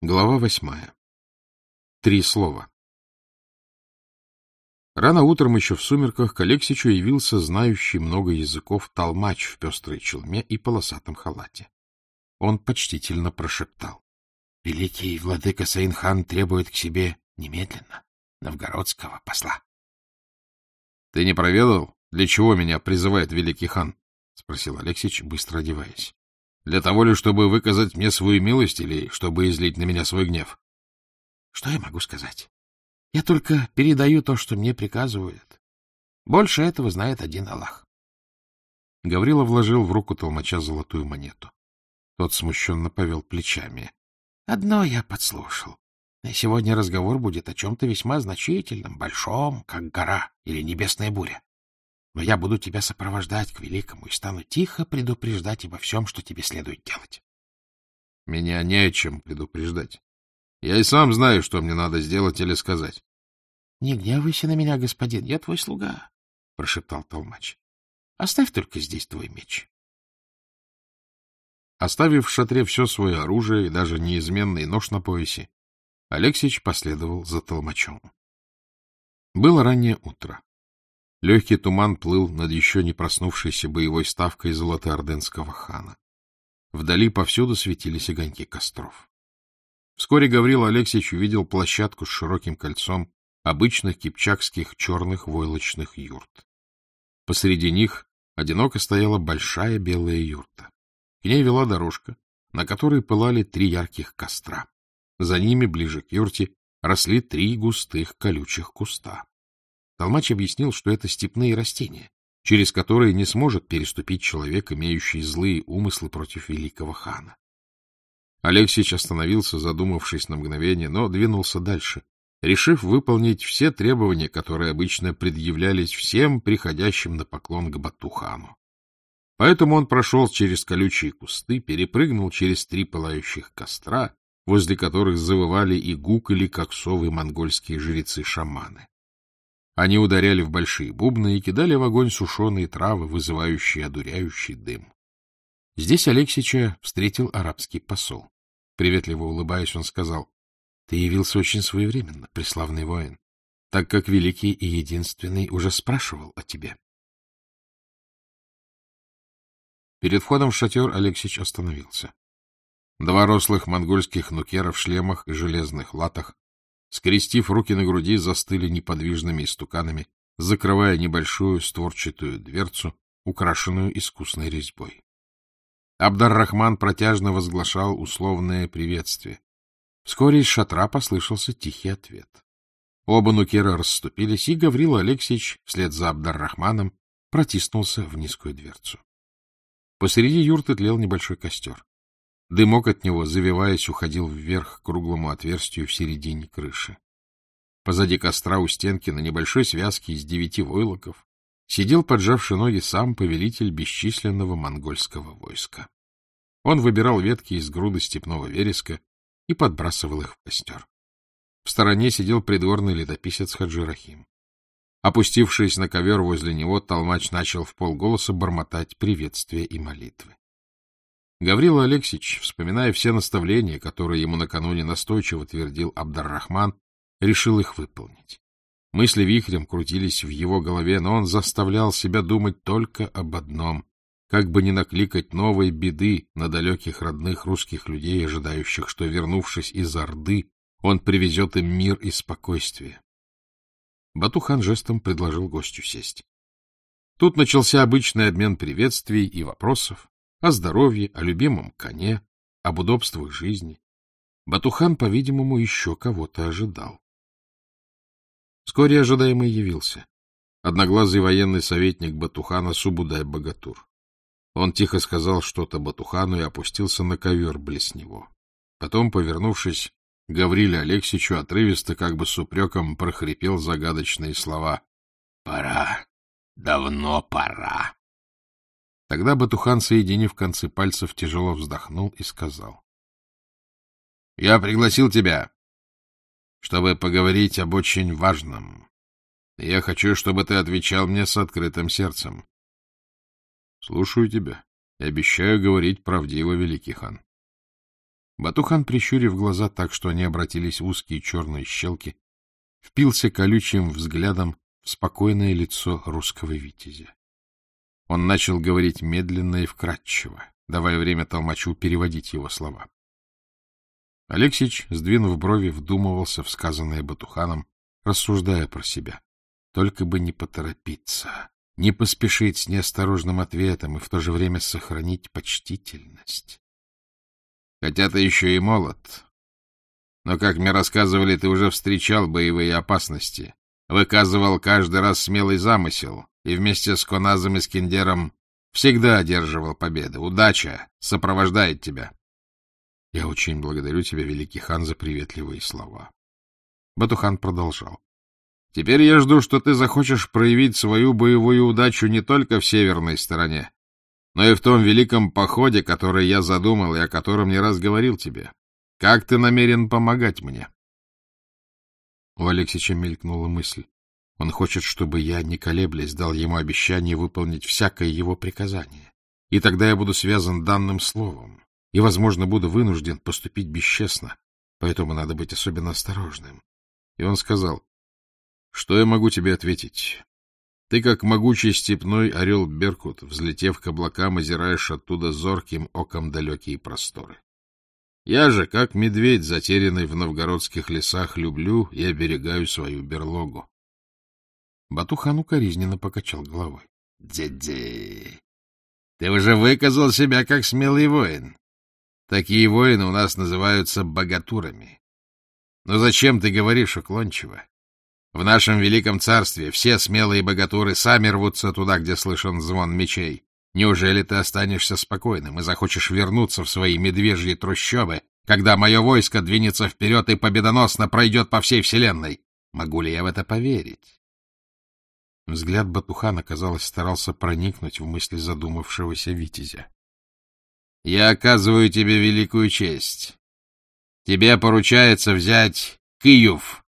Глава восьмая. Три слова. Рано утром, еще в сумерках, к Алексичу явился знающий много языков толмач в пестрой челме и полосатом халате. Он почтительно прошептал. — Великий владыка Саинхан требует к себе немедленно новгородского посла. — Ты не проведал, для чего меня призывает великий хан? — спросил Алексич, быстро одеваясь. Для того ли, чтобы выказать мне свою милость или чтобы излить на меня свой гнев? Что я могу сказать? Я только передаю то, что мне приказывают. Больше этого знает один Аллах. Гаврила вложил в руку толмача золотую монету. Тот смущенно повел плечами. — Одно я подслушал. Сегодня разговор будет о чем-то весьма значительном, большом, как гора или небесная буря но я буду тебя сопровождать к великому и стану тихо предупреждать обо всем, что тебе следует делать. — Меня не о чем предупреждать. Я и сам знаю, что мне надо сделать или сказать. — Не гневайся на меня, господин, я твой слуга, — прошептал толмач. — Оставь только здесь твой меч. Оставив в шатре все свое оружие и даже неизменный нож на поясе, Алексич последовал за толмачом. Было раннее утро. Легкий туман плыл над еще не проснувшейся боевой ставкой золотоорденского хана. Вдали повсюду светились огоньки костров. Вскоре Гаврил Алексеевич увидел площадку с широким кольцом обычных кипчакских черных войлочных юрт. Посреди них одиноко стояла большая белая юрта. К ней вела дорожка, на которой пылали три ярких костра. За ними, ближе к юрте, росли три густых колючих куста. Толмач объяснил, что это степные растения, через которые не сможет переступить человек, имеющий злые умыслы против великого хана. Алексич остановился, задумавшись на мгновение, но двинулся дальше, решив выполнить все требования, которые обычно предъявлялись всем приходящим на поклон к Батухану. Поэтому он прошел через колючие кусты, перепрыгнул через три пылающих костра, возле которых завывали и гукали, как совы монгольские жрецы-шаманы. Они ударяли в большие бубны и кидали в огонь сушеные травы, вызывающие одуряющий дым. Здесь Алексича встретил арабский посол. Приветливо улыбаясь, он сказал, — Ты явился очень своевременно, преславный воин, так как великий и единственный уже спрашивал о тебе. Перед входом в шатер Алексич остановился. Два рослых монгольских нукера в шлемах и железных латах скрестив руки на груди, застыли неподвижными истуканами, закрывая небольшую створчатую дверцу, украшенную искусной резьбой. Абдар-Рахман протяжно возглашал условное приветствие. Вскоре из шатра послышался тихий ответ. Оба нукера расступились, и Гаврил Алексеевич, вслед за Абдар-Рахманом, протиснулся в низкую дверцу. Посреди юрты тлел небольшой костер. Дымок от него, завиваясь, уходил вверх к круглому отверстию в середине крыши. Позади костра у стенки на небольшой связке из девяти войлоков сидел, поджавший ноги, сам повелитель бесчисленного монгольского войска. Он выбирал ветки из груды степного вереска и подбрасывал их в костер. В стороне сидел придворный летописец Хаджи Рахим. Опустившись на ковер возле него, толмач начал в полголоса бормотать приветствия и молитвы. Гаврила Алексеевич, вспоминая все наставления, которые ему накануне настойчиво твердил Абдар-Рахман, решил их выполнить. Мысли вихрем крутились в его голове, но он заставлял себя думать только об одном — как бы не накликать новой беды на далеких родных русских людей, ожидающих, что, вернувшись из Орды, он привезет им мир и спокойствие. Батухан жестом предложил гостю сесть. Тут начался обычный обмен приветствий и вопросов, о здоровье, о любимом коне, об удобствах жизни. Батухан, по-видимому, еще кого-то ожидал. Вскоре ожидаемый явился. Одноглазый военный советник Батухана Субудай-Богатур. Он тихо сказал что-то Батухану и опустился на ковер близ него. Потом, повернувшись, Гавриле Алексичу отрывисто, как бы с упреком, прохрипел загадочные слова. — Пора, давно пора. Тогда Батухан, соединив концы пальцев, тяжело вздохнул и сказал. — Я пригласил тебя, чтобы поговорить об очень важном. Я хочу, чтобы ты отвечал мне с открытым сердцем. — Слушаю тебя и обещаю говорить правдиво, великий хан. Батухан, прищурив глаза так, что они обратились в узкие черные щелки, впился колючим взглядом в спокойное лицо русского витязя. Он начал говорить медленно и вкратчиво, давая время толмачу переводить его слова. Алексич, сдвинув брови, вдумывался в сказанное Батуханом, рассуждая про себя. Только бы не поторопиться, не поспешить с неосторожным ответом и в то же время сохранить почтительность. Хотя ты еще и молод. Но, как мне рассказывали, ты уже встречал боевые опасности, выказывал каждый раз смелый замысел и вместе с Коназом и Скиндером всегда одерживал победы. Удача сопровождает тебя. Я очень благодарю тебя, великий хан, за приветливые слова. Батухан продолжал. Теперь я жду, что ты захочешь проявить свою боевую удачу не только в северной стороне, но и в том великом походе, который я задумал и о котором не раз говорил тебе. Как ты намерен помогать мне? У Алексича мелькнула мысль. Он хочет, чтобы я, не колеблясь, дал ему обещание выполнить всякое его приказание. И тогда я буду связан данным словом и, возможно, буду вынужден поступить бесчестно, поэтому надо быть особенно осторожным. И он сказал, что я могу тебе ответить? Ты, как могучий степной орел Беркут, взлетев к облакам, озираешь оттуда зорким оком далекие просторы. Я же, как медведь, затерянный в новгородских лесах, люблю и оберегаю свою берлогу. Батухан укоризненно покачал головой. — Дядя, ты уже выказал себя как смелый воин. Такие воины у нас называются богатурами. Но зачем ты говоришь уклончиво? В нашем великом царстве все смелые богатуры сами рвутся туда, где слышен звон мечей. Неужели ты останешься спокойным и захочешь вернуться в свои медвежьи трущобы, когда мое войско двинется вперед и победоносно пройдет по всей вселенной? Могу ли я в это поверить? Взгляд Батухана, казалось, старался проникнуть в мысли задумавшегося витязя. — Я оказываю тебе великую честь. Тебе поручается взять Киев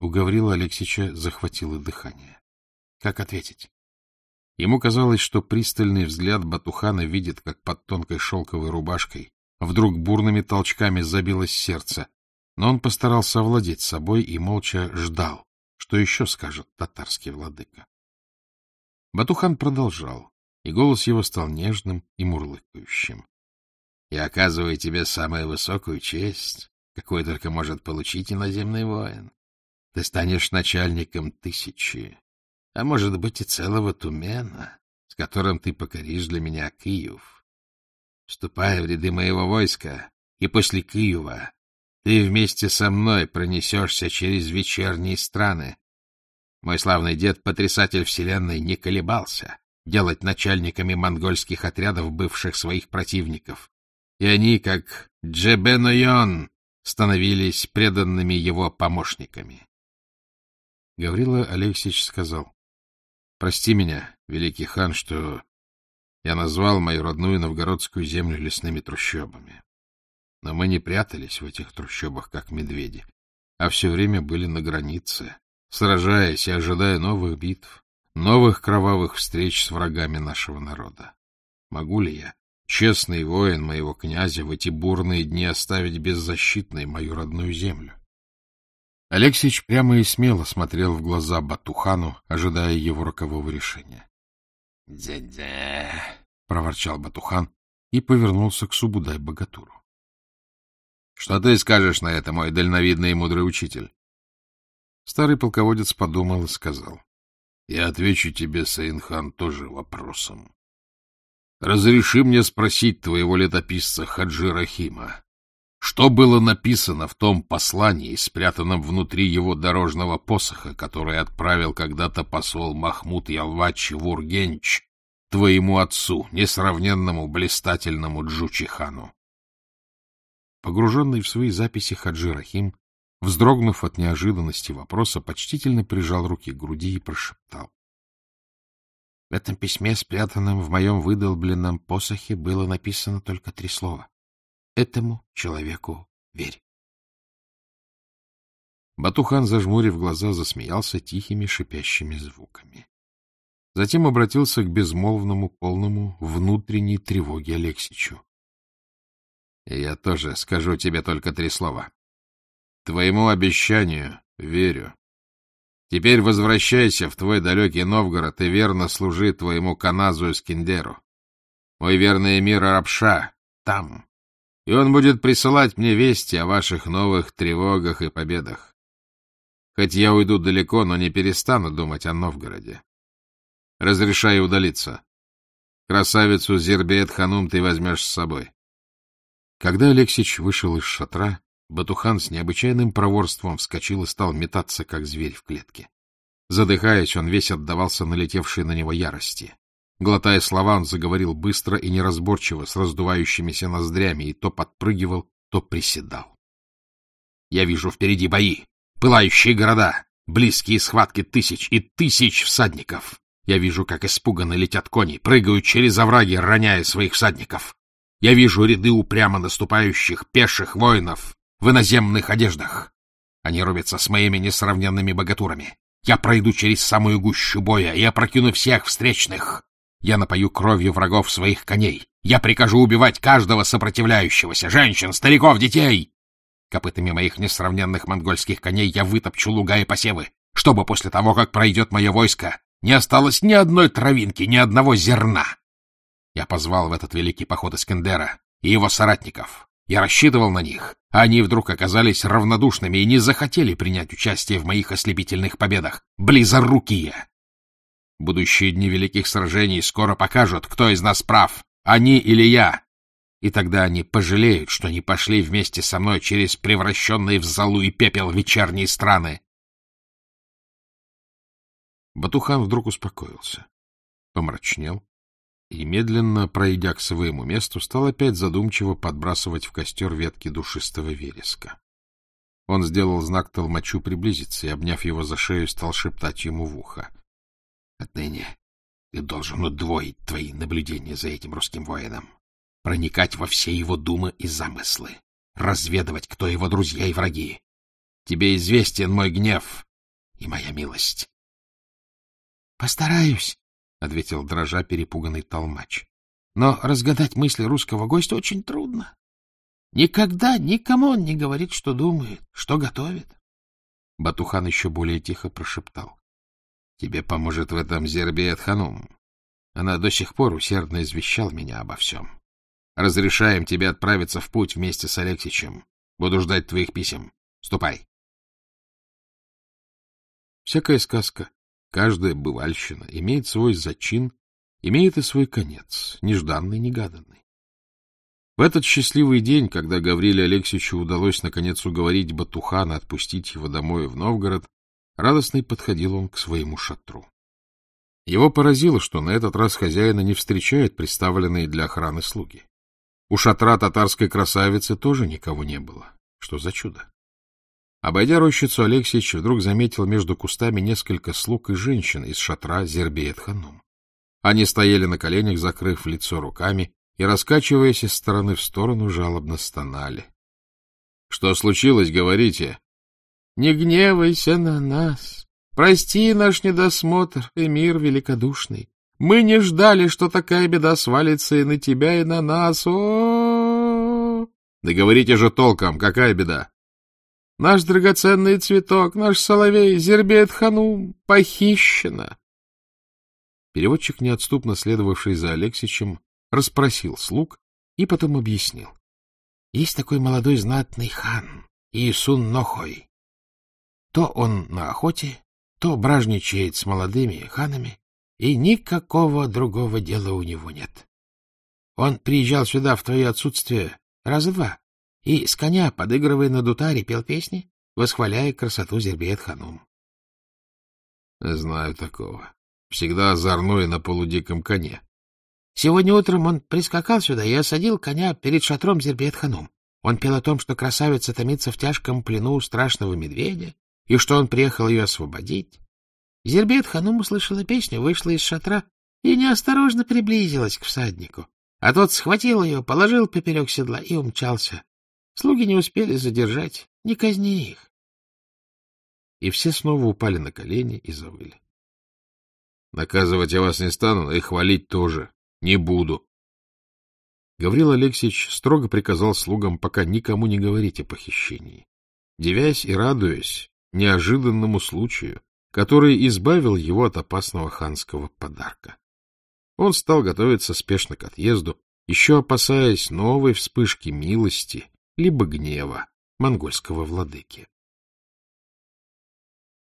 у Гаврила Алексича захватило дыхание. Как ответить? Ему казалось, что пристальный взгляд Батухана видит, как под тонкой шелковой рубашкой вдруг бурными толчками забилось сердце, но он постарался овладеть собой и молча ждал, что еще скажет татарский владыка. Батухан продолжал, и голос его стал нежным и мурлыкающим. — Я оказываю тебе самую высокую честь, какую только может получить иноземный воин. Ты станешь начальником тысячи, а может быть и целого Тумена, с которым ты покоришь для меня Киев. Вступая в ряды моего войска, и после Киева ты вместе со мной пронесешься через вечерние страны. Мой славный дед, потрясатель вселенной, не колебался делать начальниками монгольских отрядов бывших своих противников. И они, как Джебенойон, становились преданными его помощниками. Гаврила Алексеевич сказал, — Прости меня, великий хан, что я назвал мою родную новгородскую землю лесными трущобами. Но мы не прятались в этих трущобах, как медведи, а все время были на границе, сражаясь и ожидая новых битв, новых кровавых встреч с врагами нашего народа. Могу ли я, честный воин моего князя, в эти бурные дни оставить беззащитной мою родную землю? Алексеич прямо и смело смотрел в глаза Батухану, ожидая его рокового решения. «Дядя!» — проворчал Батухан и повернулся к Субудай-богатуру. — Что ты скажешь на это, мой дальновидный и мудрый учитель? Старый полководец подумал и сказал. — Я отвечу тебе, Саинхан, тоже вопросом. Разреши мне спросить твоего летописца Хаджи Рахима, что было написано в том послании, спрятанном внутри его дорожного посоха, который отправил когда-то посол Махмуд Ялвач Вургенч твоему отцу, несравненному блистательному Джучихану? Погруженный в свои записи Хаджи Рахим, вздрогнув от неожиданности вопроса, почтительно прижал руки к груди и прошептал. В этом письме, спрятанном в моем выдолбленном посохе, было написано только три слова. Этому человеку верь. Батухан, зажмурив глаза, засмеялся тихими шипящими звуками. Затем обратился к безмолвному, полному внутренней тревоге Алексичу. — И я тоже скажу тебе только три слова. Твоему обещанию верю. Теперь возвращайся в твой далекий Новгород и верно служи твоему Каназу Эскиндеру. Мой верный мир Арабша там, и он будет присылать мне вести о ваших новых тревогах и победах. Хоть я уйду далеко, но не перестану думать о Новгороде. Разрешаю удалиться. Красавицу Зербеет Ханум ты возьмешь с собой. Когда Алексич вышел из шатра, Батухан с необычайным проворством вскочил и стал метаться, как зверь в клетке. Задыхаясь, он весь отдавался налетевшей на него ярости. Глотая слова, он заговорил быстро и неразборчиво, с раздувающимися ноздрями, и то подпрыгивал, то приседал. — Я вижу впереди бои, пылающие города, близкие схватки тысяч и тысяч всадников. Я вижу, как испуганно летят кони, прыгают через овраги, роняя своих всадников. Я вижу ряды упрямо наступающих пеших воинов, в иноземных одеждах. Они рубятся с моими несравненными богатурами. Я пройду через самую гущу боя и опрокину всех встречных. Я напою кровью врагов своих коней. Я прикажу убивать каждого сопротивляющегося, женщин, стариков, детей. Копытами моих несравненных монгольских коней я вытопчу луга и посевы, чтобы после того, как пройдет мое войско, не осталось ни одной травинки, ни одного зерна. Я позвал в этот великий поход Искендера и его соратников. Я рассчитывал на них, а они вдруг оказались равнодушными и не захотели принять участие в моих ослепительных победах. Близорукие! Будущие дни великих сражений скоро покажут, кто из нас прав, они или я. И тогда они пожалеют, что не пошли вместе со мной через превращенные в золу и пепел вечерние страны. Батухан вдруг успокоился, помрачнел, и, медленно пройдя к своему месту, стал опять задумчиво подбрасывать в костер ветки душистого вереска. Он сделал знак толмачу приблизиться и, обняв его за шею, стал шептать ему в ухо. — Отныне ты должен удвоить твои наблюдения за этим русским воином, проникать во все его думы и замыслы, разведывать, кто его друзья и враги. Тебе известен мой гнев и моя милость. — Постараюсь, — ответил дрожа перепуганный толмач. — Но разгадать мысли русского гостя очень трудно. Никогда никому он не говорит, что думает, что готовит. Батухан еще более тихо прошептал. — Тебе поможет в этом Зербиет Ханум. Она до сих пор усердно извещал меня обо всем. Разрешаем тебе отправиться в путь вместе с Алексичем. Буду ждать твоих писем. Ступай. Всякая сказка Каждая бывальщина имеет свой зачин, имеет и свой конец, нежданный, негаданный. В этот счастливый день, когда Гавриле Алексеевичу удалось наконец уговорить Батухана отпустить его домой в Новгород, радостный подходил он к своему шатру. Его поразило, что на этот раз хозяина не встречают представленные для охраны слуги. У шатра татарской красавицы тоже никого не было. Что за чудо? Обойдя рощицу, Алексеевич вдруг заметил между кустами несколько слуг и женщин из шатра Зербеет-ханум. Они стояли на коленях, закрыв лицо руками, и, раскачиваясь из стороны в сторону, жалобно стонали. — Что случилось, говорите? — Не гневайся на нас. Прости наш недосмотр, эмир великодушный. Мы не ждали, что такая беда свалится и на тебя, и на нас. О, -о, -о, -о Да говорите же толком, какая беда? Наш драгоценный цветок, наш соловей, Зербет Ханум, похищена. Переводчик, неотступно следовавший за Алексичем, расспросил слуг и потом объяснил. Есть такой молодой знатный хан, Иисун Нохой. То он на охоте, то бражничает с молодыми ханами, и никакого другого дела у него нет. Он приезжал сюда в твое отсутствие раза два, и с коня, подыгрывая на дутаре, пел песни, восхваляя красоту Зербиет-ханум. — Знаю такого. Всегда озорной на полудиком коне. Сегодня утром он прискакал сюда и осадил коня перед шатром Зербиет-ханум. Он пел о том, что красавица томится в тяжком плену у страшного медведя, и что он приехал ее освободить. Зербет-ханум услышала песню, вышла из шатра и неосторожно приблизилась к всаднику. А тот схватил ее, положил поперек седла и умчался. Слуги не успели задержать, не казни их. И все снова упали на колени и завыли. — Наказывать я вас не стану, и хвалить тоже не буду. Гаврил Алексеевич строго приказал слугам пока никому не говорить о похищении, девясь и радуясь неожиданному случаю, который избавил его от опасного ханского подарка. Он стал готовиться спешно к отъезду, еще опасаясь новой вспышки милости либо гнева монгольского владыки.